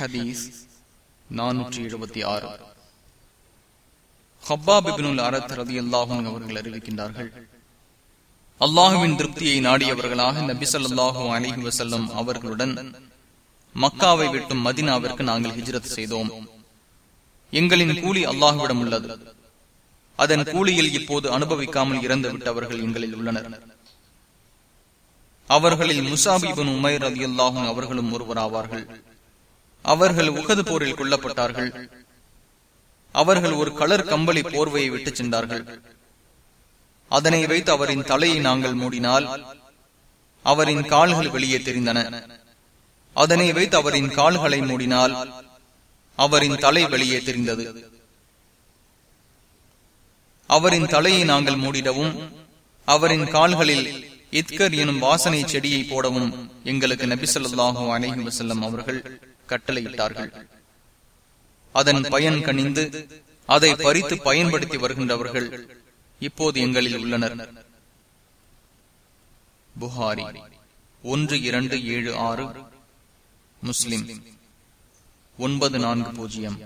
ஹதீஸ் நானூற்றி எழுபத்தி ஆறு. ஹப்பாபிபினுல் அரத் ரதி அல்லாஹும் அவர்கள் அறிவிக்கின்றார்கள் அல்லாஹுவின் திருப்தியை நாடியவர்களாக நபி சொல்லாஹு அலிஹி வசல்லம் அவர்களுடன் மக்காவை விட்டும் மதினாவிற்கு நாங்கள் ஹிஜ்ரத் செய்தோம். எங்களின் கூலி அல்லாஹுவிடம் உள்ளது. அதன் கூலியில் இப்போது அனுபவிக்காமல் இறந்து விட்டவர்கள் எங்களில் உள்ளனர். அவர்களில் முசாபிபன் உமைர் ரதி அல்லாஹும் அவர்களும் ஒருவராவார்கள். அவர்கள் உகது போரில் கொல்லப்பட்டார்கள். அவர்கள் ஒரு கலர் கம்பளி போர்வையை விட்டுச் சென்றார்கள். அதனை வைத்து அவரின் தலையை நாங்கள் மூடினால் அவரின் கால்கள் வெளியே தெரிந்தன. அதனை வைத்து அவரின் கால்களை மூடினால் அவரின் தலை வெளியே தெரிந்தது. அவரின் தலையை நாங்கள் மூடிடவும் அவரின் கால்களில் இத்கர் எனும் வாசனை செடியை போடவும் எங்களுக்கு நபிசல்லாஹு அலஹி வசல்லம் அவர்கள் கட்டளையிட்டார்கள். அதன் பயன் கணிந்து அதை பறித்து பயன்படுத்தி வருகின்றவர்கள் இப்போது எங்களில் உள்ளனர். புகாரி ஒன்று இரண்டு ஏழு ஆறு முஸ்லிம் ஒன்பது நான்கு பூஜ்ஜியம்.